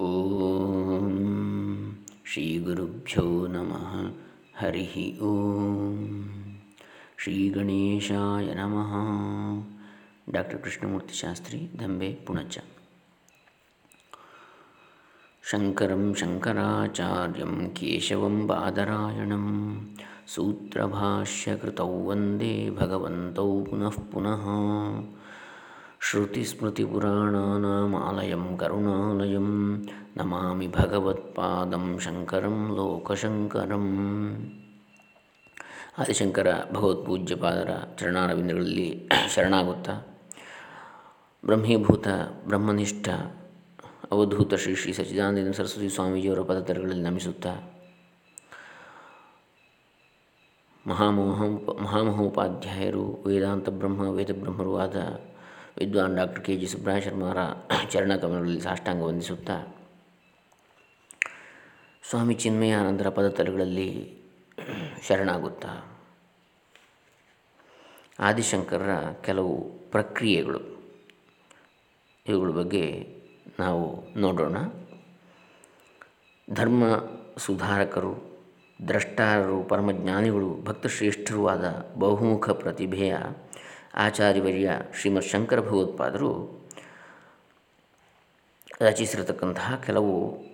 ॐ श्रीगुरुभ्यो नमः हरिः ॐ श्रीगणेशाय नमः। डाक्टर् कृष्णमूर्तिशास्त्री धम्बे पुणच शङ्करं शङ्कराचार्यं केशवं बादरायणं सूत्रभाष्यकृतौ वन्दे भगवन्तौ पुनः पुनः। श्रुतिस्मृतिपुराणानामालयं करुणालयं नमामि भगवत्पादं शङ्करं ಲೋಕಶಂಕರಂ ಆದಿಶಂಕರ ಭಗವತ್ಪೂಜ್ಯಪಾದರ ಚರಣಾರವಿಂದಗಳಲ್ಲಿ ಶರಣಾಗುತ್ತಾ ಬ್ರಹ್ಮೀಭೂತ ಬ್ರಹ್ಮನಿಷ್ಠ ಅವಧೂತ ಶ್ರೀ ಶ್ರೀ ಸಚ್ಚಿದಾನಂದ ಸರಸ್ವತಿ ಸ್ವಾಮೀಜಿಯವರ ಪದತರಗಳಲ್ಲಿ ನಮಿಸುತ್ತಾ ಮಹಾಮೋಹ ಮಹಾಮಹೋಪಾಧ್ಯಾಯರು ವೇದಾಂತ ಬ್ರಹ್ಮ ವೇದಬ್ರಹ್ಮರು ಆದ ವಿದ್ವಾನ್ ಡಾಕ್ಟರ್ ಕೆ ಜಿ ಸುಬ್ರಹ ಶರ್ಮಾರ ಚರಣಕಮಲದಲ್ಲಿ ಸಾಷ್ಟಾಂಗ ವಂದಿಸುತ್ತಾ, ಸ್ವಾಮಿ ಚಿನ್ಮಯಾನಂದರ ಪದತಲಗಳಲ್ಲಿ ಶರಣಾಗುತ್ತಾ, ಆದಿಶಂಕರರ ಕೆಲವು ಪ್ರಕ್ರಿಯೆಗಳು. ಇವುಗಳ ಬಗ್ಗೆ ನಾವು ನೋಡೋಣ. ಧರ್ಮ ಸುಧಾರಕರು, ದ್ರಷ್ಟಾರರು, ಪರಮಜ್ಞಾನಿಗಳು, ಭಕ್ತಶ್ರೇಷ್ಠರೂ ಆದ ಬಹುಮುಖ ಪ್ರತಿಭೆಯ ಆಚಾರ್ಯವರ್ಯ ಶ್ರೀಮತ್ ಶಂಕರ ಭಗವತ್ಪಾದರು ರಚಿಸಿರತಕ್ಕಂತಹ ಕೆಲವು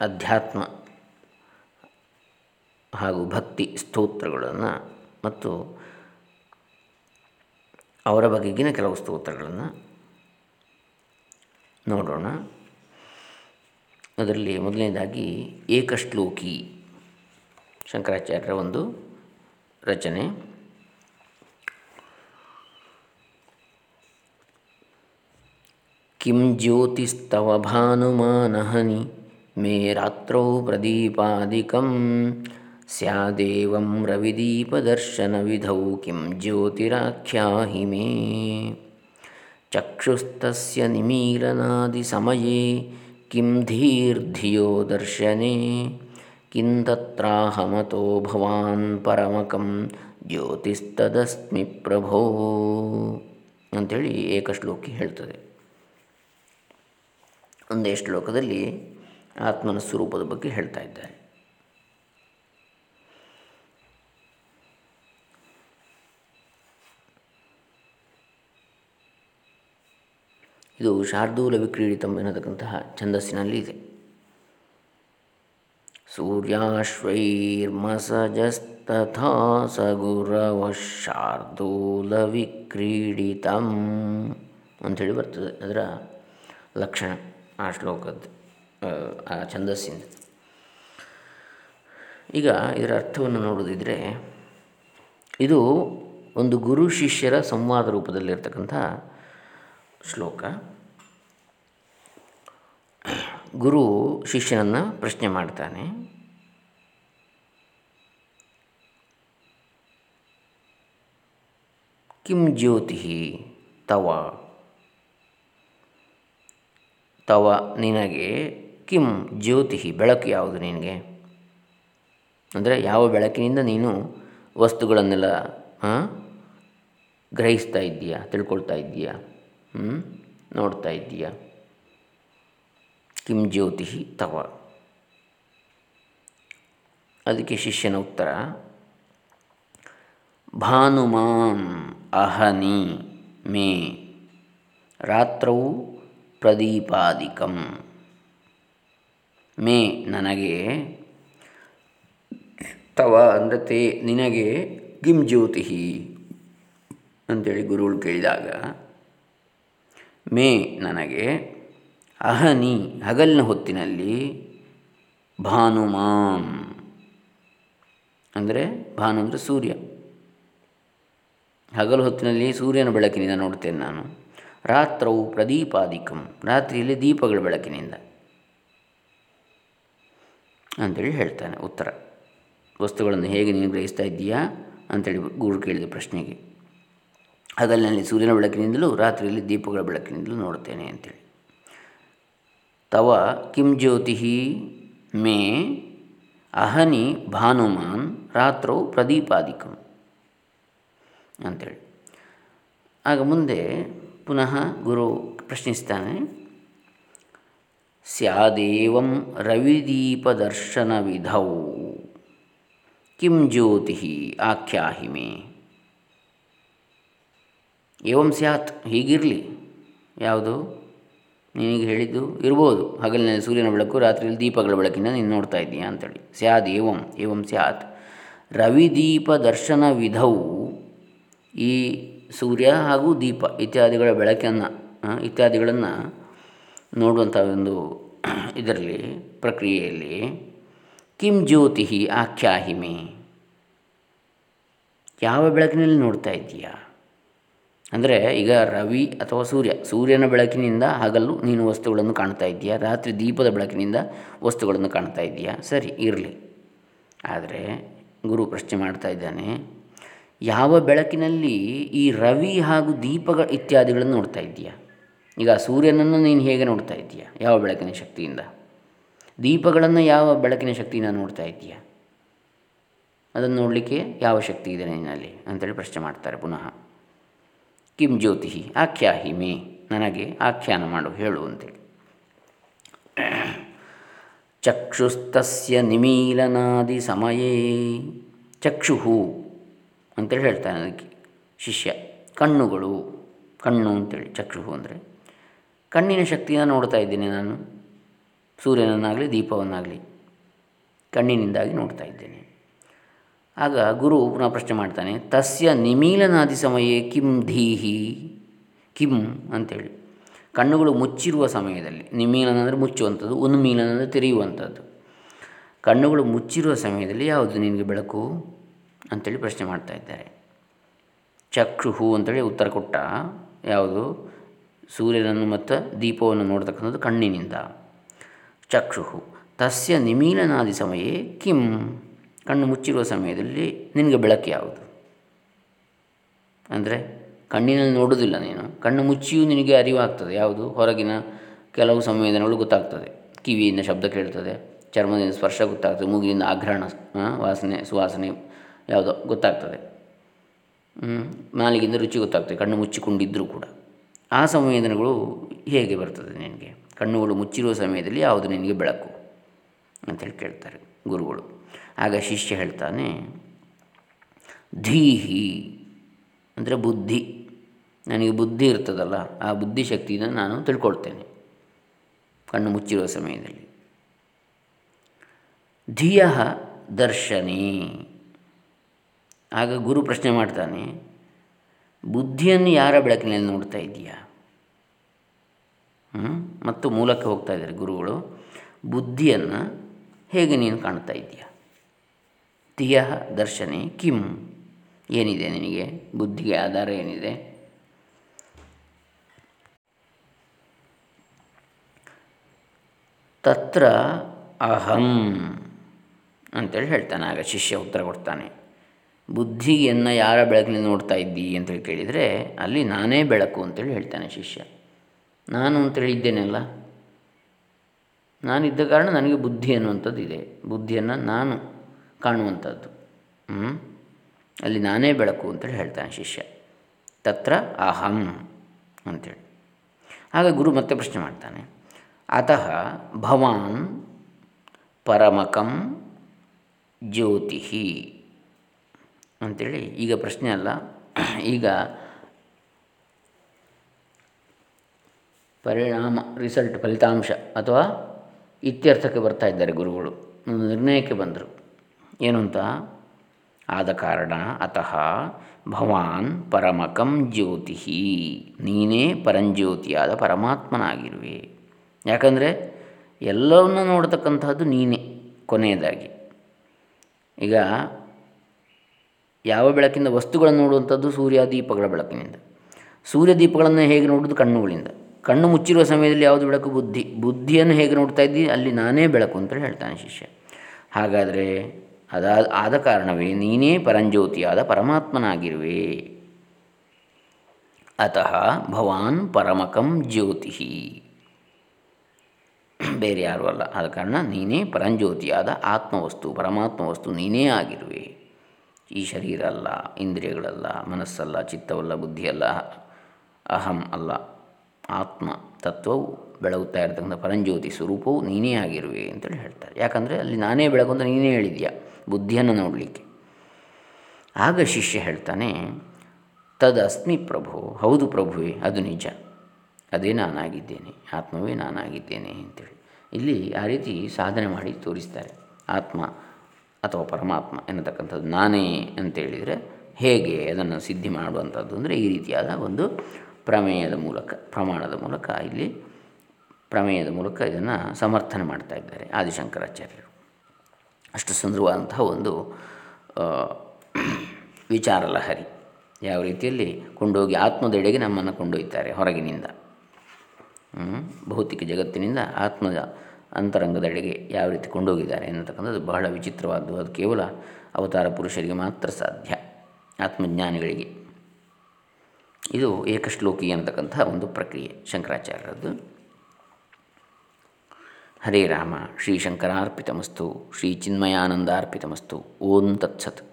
ಅಧ್ಯಾತ್ಮ ಹಾಗೂ ಭಕ್ತಿ ಸ್ತೋತ್ರಗಳನ್ನು ಮತ್ತು ಅವರ ಬಗೆಗಿನ ಕೆಲವು ಸ್ತೋತ್ರಗಳನ್ನು ನೋಡೋಣ. ಅದರಲ್ಲಿ ಮೊದಲನೇದಾಗಿ ಏಕಶ್ಲೋಕಿ, ಶಂಕರಾಚಾರ್ಯರ ಒಂದು ರಚನೆ. किं ज्योतिस्तव भानुमानहनि मे रात्रौ प्रदीपादिकं स्यादेवं रविदीपदर्शनविधौ किं ज्योतिराख्याहि मे चक्षुस्तस्य निमीलनादिसमये किं धीर्धियो दर्शने किं तत्राहमतो भवान् परमकं ಜ್ಯೋತಿಸ್ತದಸ್ಮಿ ಪ್ರಭೋ ಅಂಥೇಳಿ ಏಕಶ್ಲೋಕಿ ಹೇಳ್ತದೆ ಒಂದೇ ಶ್ಲೋಕದಲ್ಲಿ ಆತ್ಮನ ಸ್ವರೂಪದ ಬಗ್ಗೆ ಹೇಳ್ತಾ ಇದ್ದಾರೆ. ಇದು ಶಾರ್ದೂಲ ವಿಕ್ರೀಡಿತಂ ಎನ್ನತಕ್ಕಂತಹ ಛಂದಸ್ಸಿನಲ್ಲಿ ಇದೆ. ಸೂರ್ಯಾಶ್ವೈರ್ಮಸಜಸ್ತಥಾ ಸಗುರವ ಶಾರ್ದೂಲ ವಿಕ್ರೀಡಿತಂ ಅಂಥೇಳಿ ಬರ್ತದೆ. ಅದರ ಲಕ್ಷಣ ಆ ಶ್ಲೋಕದ, ಆ ಛಂದಸ್ಸಿಂದ ಈಗ ಇದರ ಅರ್ಥವನ್ನು ನೋಡೋದಿದ್ದರೆ ಇದು ಒಂದು ಗುರು ಶಿಷ್ಯರ ಸಂವಾದ ರೂಪದಲ್ಲಿರ್ತಕ್ಕಂಥ ಶ್ಲೋಕ. ಗುರು ಶಿಷ್ಯನನ್ನು ಪ್ರಶ್ನೆ ಮಾಡ್ತಾನೆ. ಕಿಂ ಜ್ಯೋತಿ ತವ ತವ ನಿನಗೆ ಕಿಂ ಜ್ಯೋತಿ ಬೆಳಕು ಯಾವುದು ನಿನಗೆ? ಅಂದರೆ ಯಾವ ಬೆಳಕಿನಿಂದ ನೀನು ವಸ್ತುಗಳನ್ನೆಲ್ಲ ಗ್ರಹಿಸ್ತಾ ಇದ್ದೀಯಾ, ತಿಳ್ಕೊಳ್ತಾ ಇದ್ದೀಯಾ ನೋಡ್ತಾ ಇದ್ದೀಯಾ? ಕಿಂ ಜ್ಯೋತಿ ತವ. ಅದಕ್ಕೆ ಶಿಷ್ಯನ ಉತ್ತರ, ಭಾನುಮಾಂ ಅಹನಿ ಮೇ. ರಾತ್ರವು ಪ್ರದೀಪಾದಿಕಂ. ಮೇ ನನಗೆ ತವ ಅಂದರೆ ತೇ ನಿನಗೆ ಕಿಂ ಜ್ಯೋತಿ ಅಂತೇಳಿ ಗುರುಗಳು ಕೇಳಿದಾಗ, ಮೇ ನನಗೆ ಅಹನಿ ಹಗಲಿನ ಹೊತ್ತಿನಲ್ಲಿ ಭಾನುಮಾಂ ಅಂದರೆ ಭಾನು ಅಂದರೆ ಸೂರ್ಯ. ಹಗಲು ಹೊತ್ತಿನಲ್ಲಿ ಸೂರ್ಯನ ಬೆಳಕಿನಿಂದ ನೋಡ್ತೇನೆ ನಾನು. ರಾತ್ರವು ಪ್ರದೀಪಾದಿಕಂ. ರಾತ್ರಿಯಲ್ಲಿ ದೀಪಗಳ ಬೆಳಕಿನಿಂದ. ಅಂತೇಳಿ ಹೇಳ್ತಾನೆ ಉತ್ತರ. ವಸ್ತುಗಳನ್ನು ಹೇಗೆ ನೀನು ಗ್ರಹಿಸ್ತಾ ಇದ್ದೀಯಾ? ಅಂತೇಳಿ ಗುರು ಕೇಳಿದ ಪ್ರಶ್ನೆಗೆ. ಹಗಲಿನಲ್ಲಿ ಸೂರ್ಯನ ಬೆಳಕಿನಿಂದಲೂ ರಾತ್ರಿಯಲ್ಲಿ ದೀಪಗಳ ಬೆಳಕಿನಿಂದಲೂ ನೋಡ್ತೇನೆ ಅಂತೇಳಿ. ತವ ಕಿಂ ಜ್ಯೋತಿ ಮೇ ಅಹನಿ ಭಾನುಮಾನ್ ರಾತ್ರೌ ಪ್ರದೀಪಾದಿಕಂ ಅಂಥೇಳಿ ಆಗ ಮುಂದೆ ಪುನಃ ಗುರು ಪ್ರಶ್ನಿಸ್ತಾನೆ, ಸ್ಯಾದೇವಂ ವಿಧೌ ಕಿಂ ಜ್ಯೋತಿ ಆಖ್ಯಾಹಿ ಮೇ. ಏವಂ ಸ್ಯಾತ್, ಹೀಗಿರಲಿ. ಯಾವುದು? ನಿನಗೆ ಹೇಳಿದ್ದು ಇರ್ಬೋದು. ಹಗಲಿನಲ್ಲಿ ಸೂರ್ಯನ ಬೆಳಕು, ರಾತ್ರಿಯಲ್ಲಿ ದೀಪಗಳ ಬೆಳಕಿನ ನೀನು ನೋಡ್ತಾ ಇದ್ದೀಯಾ? ಅಂತೇಳಿ. ಸ್ಯಾದ್ ಏವಂ ಏವಂ ಸ್ಯಾತ್. ರವಿದೀಪ ದರ್ಶನ ವಿಧೌ ಈ ಸೂರ್ಯ ಹಾಗೂ ದೀಪ ಇತ್ಯಾದಿಗಳ ಬೆಳಕನ್ನು ಇತ್ಯಾದಿಗಳನ್ನು ನೋಡುವಂಥ ಒಂದು ಇದರಲ್ಲಿ, ಪ್ರಕ್ರಿಯೆಯಲ್ಲಿ, ಕಿಂ ಜ್ಯೋತಿ ಆಖ್ಯಾಹಿಮೆ. ಯಾವ ಬೆಳಕಿನಲ್ಲಿ ನೋಡ್ತಾ ಇದ್ದೀಯಾ? ಅಂದರೆ ಈಗ ರವಿ ಅಥವಾ ಸೂರ್ಯ, ಸೂರ್ಯನ ಬೆಳಕಿನಿಂದ ಹಗಲು ನೀನು ವಸ್ತುಗಳನ್ನು ಕಾಣ್ತಾ ಇದ್ದೀಯಾ? ರಾತ್ರಿ ದೀಪದ ಬೆಳಕಿನಿಂದ ವಸ್ತುಗಳನ್ನು ಕಾಣ್ತಾ ಇದ್ದೀಯಾ? ಸರಿ, ಇರಲಿ. ಆದರೆ ಗುರು ಪ್ರಶ್ನೆ ಮಾಡ್ತಾ ಇದ್ದಾನೆ ಯಾವ ಬೆಳಕಿನಲ್ಲಿ ಈ ರವಿ ಹಾಗೂ ದೀಪಗಳ ಇತ್ಯಾದಿಗಳನ್ನು ನೋಡ್ತಾ ಇದ್ದೀಯಾ? ಈಗ ಸೂರ್ಯನನ್ನು ನೀನು ಹೇಗೆ ನೋಡ್ತಾ ಇದ್ದೀಯಾ? ಯಾವ ಬೆಳಕಿನ ಶಕ್ತಿಯಿಂದ? ದೀಪಗಳನ್ನು ಯಾವ ಬೆಳಕಿನ ಶಕ್ತಿಯಿಂದ ನೋಡ್ತಾ ಇದ್ದೀಯಾ? ಅದನ್ನು ನೋಡಲಿಕ್ಕೆ ಯಾವ ಶಕ್ತಿ ಇದೆ ನಿನ್ನಲ್ಲಿ? ಅಂತೇಳಿ ಪ್ರಶ್ನೆ ಮಾಡ್ತಾರೆ ಪುನಃ. ಕಿಂ ಜ್ಯೋತಿ ಆಖ್ಯಾಹಿ ಮೇ, ನನಗೆ ಆಖ್ಯಾನ ಮಾಡು, ಹೇಳು ಅಂತೇಳಿ. ಚಕ್ಷುಸ್ತಸ್ಯ ನಿಮೀಲನಾದಿ ಸಮಯೇ ಚಕ್ಷುಹು ಅಂತೇಳಿ ಹೇಳ್ತಾನೆ ಅದಕ್ಕೆ. ಶಿಷ್ಯ, ಕಣ್ಣುಗಳು, ಕಣ್ಣು ಅಂತೇಳಿ, ಚಕ್ಷುಹು ಅಂದರೆ. ಕಣ್ಣಿನ ಶಕ್ತಿಯನ್ನು ನೋಡ್ತಾ ಇದ್ದೇನೆ ನಾನು. ಸೂರ್ಯನನ್ನಾಗಲಿ, ದೀಪವನ್ನಾಗಲಿ, ಕಣ್ಣಿನಿಂದಾಗಿ ನೋಡ್ತಾ ಇದ್ದೇನೆ. ಆಗ ಗುರು ಪುನಃ ಪ್ರಶ್ನೆ ಮಾಡ್ತಾನೆ, ತಸ್ಯ ನಿಮೀಲನಾದಿ ಸಮಯೇ ಕಿಂ ಧೀಹಿ, ಕಿಂ ಅಂತೇಳಿ. ಕಣ್ಣುಗಳು ಮುಚ್ಚಿರುವ ಸಮಯದಲ್ಲಿ, ನಿಮೀಲನ ಅಂದರೆ ಮುಚ್ಚುವಂಥದ್ದು, ಉನ್ಮೀಲನ ಅಂದರೆ ತೆರೆಯುವಂಥದ್ದು. ಕಣ್ಣುಗಳು ಮುಚ್ಚಿರುವ ಸಮಯದಲ್ಲಿ ಯಾವುದು ನಿನಗೆ ಬೆಳಕು? ಅಂಥೇಳಿ ಪ್ರಶ್ನೆ ಮಾಡ್ತಾ ಇದ್ದಾರೆ. ಚಕ್ಷುಹು ಅಂತೇಳಿ ಉತ್ತರ ಕೊಟ್ಟ ಯಾವುದು? ಸೂರ್ಯನನ್ನು ಮತ್ತು ದೀಪವನ್ನು ನೋಡ್ತಕ್ಕಂಥದ್ದು ಕಣ್ಣಿನಿಂದ. ಚಕ್ಷುಹು ತಸ್ಯ ನಿಮೀಲನಾದಿ ಸಮಯೇ ಕಿಂ? ಕಣ್ಣು ಮುಚ್ಚಿರುವ ಸಮಯದಲ್ಲಿ ನಿನಗೆ ಬೆಳಕು ಯಾವುದು? ಅಂದರೆ ಕಣ್ಣಿನಲ್ಲಿ ನೋಡೋದಿಲ್ಲ ನೀನು. ಕಣ್ಣು ಮುಚ್ಚಿಯೂ ನಿನಗೆ ಅರಿವಾಗ್ತದೆ. ಯಾವುದು? ಹೊರಗಿನ ಕೆಲವು ಸಂವೇದನೆಗಳು ಗೊತ್ತಾಗ್ತದೆ. ಕಿವಿಯಿಂದ ಶಬ್ದ ಕೇಳ್ತದೆ. ಚರ್ಮದಿಂದ ಸ್ಪರ್ಶ ಗೊತ್ತಾಗ್ತದೆ. ಮೂಗಿನಿಂದ ಆಘ್ರಾಣ ವಾಸನೆ, ಸುವಾಸನೆ ಯಾವುದೋ ಗೊತ್ತಾಗ್ತದೆ. ನಾಲಿಗೆಯಿಂದ ರುಚಿ ಗೊತ್ತಾಗ್ತದೆ, ಕಣ್ಣು ಮುಚ್ಚಿಕೊಂಡಿದ್ದರೂ ಕೂಡ. ಆ ಸಂವೇದನೆಗಳು ಹೇಗೆ ಬರ್ತದೆ ನಿನಗೆ? ಕಣ್ಣುಗಳು ಮುಚ್ಚಿರುವ ಸಮಯದಲ್ಲಿ ಯಾವುದು ನಿನಗೆ ಬೆಳಕು? ಅಂತೇಳಿ ಕೇಳ್ತಾರೆ ಗುರುಗಳು. ಆಗ ಶಿಷ್ಯ ಹೇಳ್ತಾನೆ, ಧೀಹಿ ಅಂದರೆ ಬುದ್ಧಿ. ನನಗೆ ಬುದ್ಧಿ ಇರ್ತದಲ್ಲ, ಆ ಬುದ್ಧಿಶಕ್ತಿಯನ್ನು ನಾನು ತಿಳ್ಕೊಳ್ತೇನೆ. ಕಣ್ಣು ಮುಚ್ಚಿರುವ ಸಮಯದಲ್ಲಿ. ಧಿಯ ದರ್ಶನೇ. ಆಗ ಗುರು ಪ್ರಶ್ನೆ ಮಾಡ್ತಾನೆ, ಬುದ್ಧಿಯನ್ನು ಯಾರ ಬೆಳಕಿನಲ್ಲಿ ನೋಡ್ತಾ ಇದೆಯಾ ಮತ್ತು ಮೂಲಕ್ಕೆ ಹೋಗ್ತಾ ಇದ್ದಾರೆ ಗುರುಗಳು, ಬುದ್ಧಿಯನ್ನು ಹೇಗೆ ನೀನು ಕಾಣ್ತಾ ಇದೆಯಾ ತಿಯ ದರ್ಶನೆ ಕಿಂ. ಏನಿದೆ ನಿನಗೆ? ಬುದ್ಧಿಗೆ ಆಧಾರ ಏನಿದೆ? ತತ್ರ ಅಹಂ ಅಂತೇಳಿ ಹೇಳ್ತಾನೆ, ಆಗ ಶಿಷ್ಯ ಉತ್ತರ ಕೊಡ್ತಾನೆ. ಬುದ್ಧಿಯನ್ನು ಯಾರ ಬೆಳಕಿನಿಂದ ನೋಡ್ತಾ ಇದ್ದೀ ಅಂತೇಳಿ ಕೇಳಿದರೆ, ಅಲ್ಲಿ ನಾನೇ ಬೆಳಕು ಅಂತೇಳಿ ಹೇಳ್ತಾನೆ ಶಿಷ್ಯ. ನಾನು ಅಂತೇಳಿ ಇದ್ದೇನೆಲ್ಲ ನಾನಿದ್ದ ಕಾರಣ ನನಗೆ ಬುದ್ಧಿ ಅನ್ನುವಂಥದ್ದು ಇದೆ. ಬುದ್ಧಿಯನ್ನು ನಾನು ಕಾಣುವಂಥದ್ದು. ಅಲ್ಲಿ ನಾನೇ ಬೆಳಕು ಅಂತೇಳಿ ಹೇಳ್ತಾನೆ ಶಿಷ್ಯ. ತತ್ರ ಅಹಂ ಅಂಥೇಳಿ ಆಗ ಗುರು ಮತ್ತೆ ಪ್ರಶ್ನೆ ಮಾಡ್ತಾನೆ. ಅತಃ ಭವಾನ್ ಪರಮಕಂ ಜ್ಯೋತಿ ಅಂಥೇಳಿ ಈಗ ಪ್ರಶ್ನೆ ಅಲ್ಲ. ಈಗ ಪರಿಣಾಮ ರಿಸಲ್ಟ್ ಫಲಿತಾಂಶ ಅಥವಾ ಇತ್ಯರ್ಥಕ್ಕೆ ಬರ್ತಾ ಇದ್ದಾರೆ ಗುರುಗಳು. ನಿರ್ಣಯಕ್ಕೆ ಬಂದರು. ಏನು ಅಂತ? ಆದ ಕಾರಣ ಅತಃ ಭವಾನ್ ಪರಮಕಂ ಜ್ಯೋತಿ ನೀನೇ ಪರಂಜ್ಯೋತಿಯಾದ ಪರಮಾತ್ಮನಾಗಿರುವೆ. ಯಾಕಂದರೆ ಎಲ್ಲವನ್ನು ನೋಡ್ತಕ್ಕಂತಹದ್ದು ನೀನೇ ಕೊನೆಯದಾಗಿ. ಈಗ ಯಾವ ಬೆಳಕಿಂದ ವಸ್ತುಗಳನ್ನು ನೋಡುವಂಥದ್ದು ಸೂರ್ಯ ದೀಪಗಳ ಬೆಳಕಿನಿಂದ. ಸೂರ್ಯ ದೀಪಗಳನ್ನು ಹೇಗೆ ನೋಡುವುದು? ಕಣ್ಣುಗಳಿಂದ. ಕಣ್ಣು ಮುಚ್ಚಿರುವ ಸಮಯದಲ್ಲಿ ಯಾವುದು ಬೆಳಕು? ಬುದ್ಧಿ. ಬುದ್ಧಿಯನ್ನು ಹೇಗೆ ನೋಡ್ತಾ ಇದ್ದೀನಿ ಅಲ್ಲಿ ನಾನೇ ಬೆಳಕು ಅಂತೇಳಿ ಹೇಳ್ತಾನೆ ಶಿಷ್ಯ. ಹಾಗಾದರೆ ಅದಾದ ಆದ ಕಾರಣವೇ ನೀನೇ ಪರಂಜ್ಯೋತಿಯಾದ ಪರಮಾತ್ಮನಾಗಿರುವೆ. ಅತಃ ಭವಾನ್ ಪರಮಕಂ ಜ್ಯೋತಿ ಬೇರೆ ಯಾರೂ ಅಲ್ಲ. ಆದ ಕಾರಣ ನೀನೇ ಪರಂಜ್ಯೋತಿಯಾದ ಆತ್ಮವಸ್ತು ಪರಮಾತ್ಮ ವಸ್ತು ನೀನೇ ಆಗಿರುವೆ. ಈ ಶರೀರ ಅಲ್ಲ, ಇಂದ್ರಿಯಗಳಲ್ಲ, ಮನಸ್ಸಲ್ಲ, ಚಿತ್ತವಲ್ಲ, ಬುದ್ಧಿಯಲ್ಲ, ಅಹಂ ಅಲ್ಲ. ಆತ್ಮ ತತ್ವವು ಬೆಳಗುತ್ತಾ ಇರತಕ್ಕಂಥ ಪರಂಜ್ಯೋತಿ ಸ್ವರೂಪವು ನೀನೇ ಆಗಿರುವೆ ಅಂತೇಳಿ ಹೇಳ್ತಾರೆ. ಯಾಕಂದರೆ ಅಲ್ಲಿ ನಾನೇ ಬೆಳಕು ಅಂತ ನೀನೇ ಹೇಳಿದ್ಯಾ? ಬುದ್ಧಿಯನ್ನು ನೋಡಲಿಕ್ಕೆ. ಆಗ ಶಿಷ್ಯ ಹೇಳ್ತಾನೆ, ತದಸ್ಮಿ ಪ್ರಭು, ಹೌದು ಪ್ರಭುವೇ, ಅದು ನಿಜ. ಅದೇ ನಾನಾಗಿದ್ದೇನೆ, ಆತ್ಮವೇ ನಾನಾಗಿದ್ದೇನೆ ಅಂತೇಳಿ. ಇಲ್ಲಿ ಆ ರೀತಿ ಸಾಧನೆ ಮಾಡಿ ತೋರಿಸ್ತಾರೆ. ಆತ್ಮ ಅಥವಾ ಪರಮಾತ್ಮ ಎನ್ನತಕ್ಕಂಥದ್ದು ನಾನೇ ಅಂತೇಳಿದರೆ ಹೇಗೆ ಅದನ್ನು ಸಿದ್ಧಿ ಮಾಡುವಂಥದ್ದು ಅಂದರೆ ಈ ರೀತಿಯಾದ ಒಂದು ಪ್ರಮೇಯದ ಮೂಲಕ, ಪ್ರಮಾಣದ ಮೂಲಕ ಇಲ್ಲಿ ಪ್ರಮೇಯದ ಮೂಲಕ ಇದನ್ನು ಸಮರ್ಥನೆ ಮಾಡ್ತಾ ಇದ್ದಾರೆ ಆದಿಶಂಕರಾಚಾರ್ಯರು. ಅಷ್ಟು ಸುಂದರವಾದಂತಹ ಒಂದು ವಿಚಾರ ಲಹರಿ ಯಾವ ರೀತಿಯಲ್ಲಿ ಕೊಂಡೋಗಿ ಆತ್ಮದೆಡೆಗೆ ನಮ್ಮನ್ನು ಕೊಂಡೊಯ್ತಾರೆ ಹೊರಗಿನಿಂದ. ಭೌತಿಕ ಜಗತ್ತಿನಿಂದ ಆತ್ಮದ ಅಂತರಂಗದೆಡೆಗೆ ಯಾವ ರೀತಿ ಕೊಂಡೋಗಿದ್ದಾರೆ ಎನ್ನತಕ್ಕಂಥದ್ದು ಬಹಳ ವಿಚಿತ್ರವಾದ್ದು. ಅದು ಕೇವಲ ಅವತಾರ ಪುರುಷರಿಗೆ ಮಾತ್ರ ಸಾಧ್ಯ, ಆತ್ಮಜ್ಞಾನಿಗಳಿಗೆ. ಇದು ಏಕಶ್ಲೋಕಿ ಅಂತಕ್ಕಂಥ ಒಂದು ಪ್ರಕ್ರಿಯೆ ಶಂಕರಾಚಾರ್ಯರದ್ದು. ಹರೇ ರಾಮ, ಶ್ರೀ ಶಂಕರಾರ್ಪಿತಮಸ್ತು, ಶ್ರೀ ಚಿನ್ಮಯಾನಂದಾರ್ಪಿತಮಸ್ತು, ಓಂ ತತ್ಸತ್.